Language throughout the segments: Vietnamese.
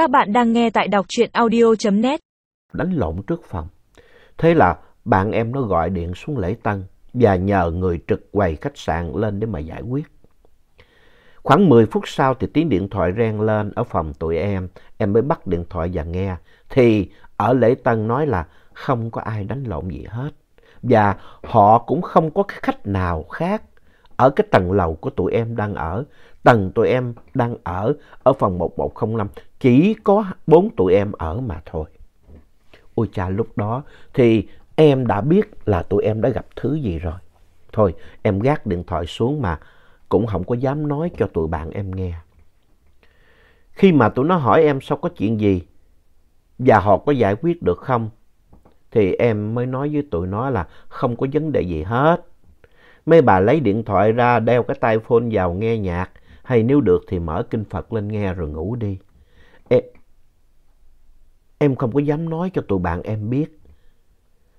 Các bạn đang nghe tại đọc truyện audio.net. Đánh lộn trước phòng. Thế là bạn em nó gọi điện xuống lễ tân và nhờ người trực quầy khách sạn lên để mà giải quyết. Khoảng 10 phút sau thì tiếng điện thoại reng lên ở phòng tụi em. Em mới bắt điện thoại và nghe. Thì ở lễ tân nói là không có ai đánh lộn gì hết. Và họ cũng không có khách nào khác ở cái tầng lầu của tụi em đang ở. Tầng tụi em đang ở ở phòng 1105 chỉ có bốn tụi em ở mà thôi. Ôi cha, lúc đó thì em đã biết là tụi em đã gặp thứ gì rồi. Thôi, em gác điện thoại xuống mà cũng không có dám nói cho tụi bạn em nghe. Khi mà tụi nó hỏi em sao có chuyện gì và họ có giải quyết được không, thì em mới nói với tụi nó là không có vấn đề gì hết. Mấy bà lấy điện thoại ra đeo cái tai phone vào nghe nhạc hay nếu được thì mở kinh Phật lên nghe rồi ngủ đi. Em, em không có dám nói cho tụi bạn em biết.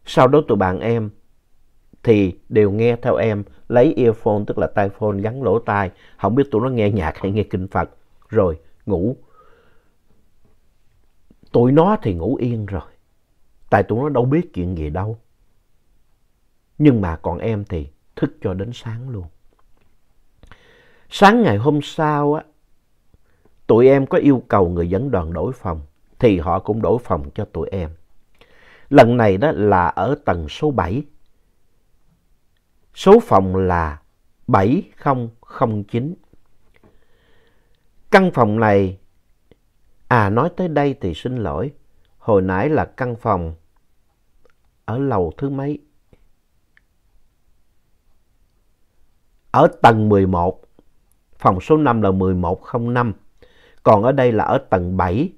Sau đó tụi bạn em thì đều nghe theo em lấy earphone tức là tai phone gắn lỗ tai. Không biết tụi nó nghe nhạc hay nghe kinh Phật rồi ngủ. Tụi nó thì ngủ yên rồi. Tại tụi nó đâu biết chuyện gì đâu. Nhưng mà còn em thì thức cho đến sáng luôn. Sáng ngày hôm sau á, tụi em có yêu cầu người dẫn đoàn đổi phòng, thì họ cũng đổi phòng cho tụi em. Lần này đó là ở tầng số 7. Số phòng là 7009. Căn phòng này, à nói tới đây thì xin lỗi, hồi nãy là căn phòng ở lầu thứ mấy? Ở tầng 11, phòng số 5 là 1105. Còn ở đây là ở tầng 7,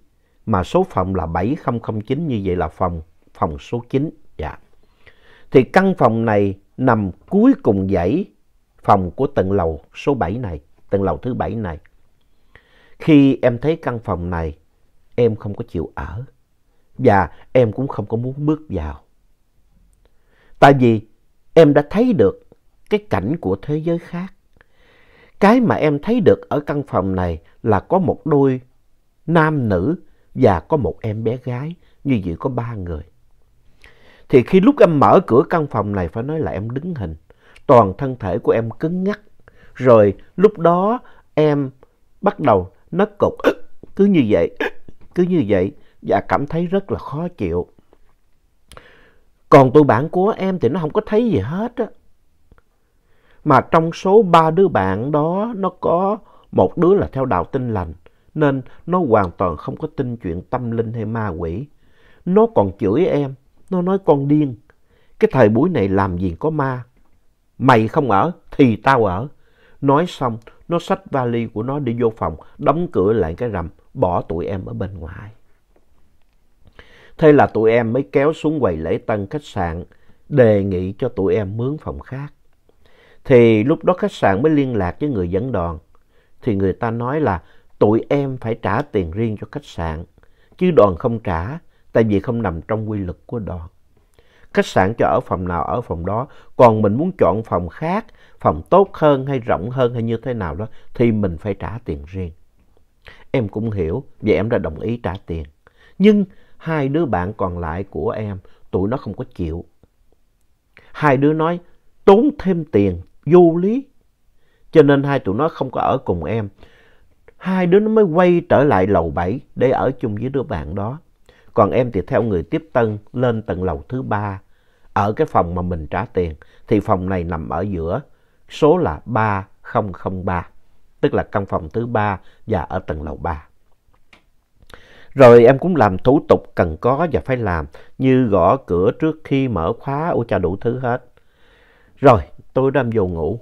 mà số phòng là 7009 như vậy là phòng phòng số 9. Dạ. Thì căn phòng này nằm cuối cùng dãy phòng của tầng lầu số 7 này, tầng lầu thứ 7 này. Khi em thấy căn phòng này, em không có chịu ở. Và em cũng không có muốn bước vào. Tại vì em đã thấy được cái cảnh của thế giới khác. Cái mà em thấy được ở căn phòng này là có một đôi nam nữ và có một em bé gái, như vậy có ba người. Thì khi lúc em mở cửa căn phòng này phải nói là em đứng hình, toàn thân thể của em cứng ngắc. Rồi lúc đó em bắt đầu nấc cục cứ như vậy, cứ như vậy và cảm thấy rất là khó chịu. Còn tụi bạn của em thì nó không có thấy gì hết á. Mà trong số ba đứa bạn đó, nó có một đứa là theo đạo tinh lành. Nên nó hoàn toàn không có tin chuyện tâm linh hay ma quỷ. Nó còn chửi em. Nó nói con điên. Cái thời buổi này làm gì có ma. Mày không ở thì tao ở. Nói xong, nó xách vali của nó đi vô phòng. Đóng cửa lại cái rầm. Bỏ tụi em ở bên ngoài. Thế là tụi em mới kéo xuống quầy lễ tân khách sạn. Đề nghị cho tụi em mướn phòng khác. Thì lúc đó khách sạn mới liên lạc với người dẫn đoàn. Thì người ta nói là tụi em phải trả tiền riêng cho khách sạn. Chứ đoàn không trả, tại vì không nằm trong quy luật của đoàn. Khách sạn cho ở phòng nào ở phòng đó, còn mình muốn chọn phòng khác, phòng tốt hơn hay rộng hơn hay như thế nào đó, thì mình phải trả tiền riêng. Em cũng hiểu, vậy em đã đồng ý trả tiền. Nhưng hai đứa bạn còn lại của em, tụi nó không có chịu. Hai đứa nói, tốn thêm tiền, vô lý. Cho nên hai tụi nó không có ở cùng em. Hai đứa nó mới quay trở lại lầu 7 để ở chung với đứa bạn đó. Còn em thì theo người tiếp tân lên tầng lầu thứ ba ở cái phòng mà mình trả tiền. Thì phòng này nằm ở giữa, số là 3003, tức là căn phòng thứ ba và ở tầng lầu 3. Rồi em cũng làm thủ tục cần có và phải làm như gõ cửa trước khi mở khóa, ôi cha đủ thứ hết. Rồi, tôi đâm vô ngủ.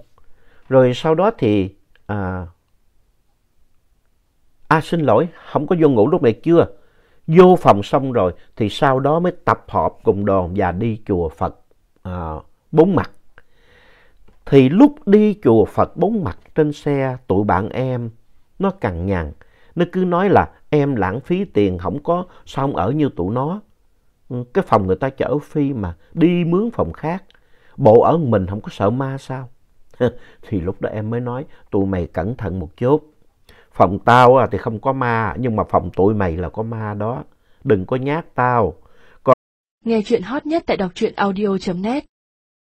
Rồi sau đó thì... À, à xin lỗi, không có vô ngủ lúc này chưa? Vô phòng xong rồi thì sau đó mới tập họp cùng đoàn và đi chùa Phật à, bốn mặt. Thì lúc đi chùa Phật bốn mặt trên xe tụi bạn em nó cằn nhằn. Nó cứ nói là em lãng phí tiền không có sao không ở như tụi nó. Ừ, cái phòng người ta chở phi mà đi mướn phòng khác. Bộ ở mình không có sợ ma sao? Thì lúc đó em mới nói tụi mày cẩn thận một chút. Phòng tao thì không có ma, nhưng mà phòng tụi mày là có ma đó. Đừng có nhát tao. Nghe chuyện hot nhất tại đọc truyện audio.net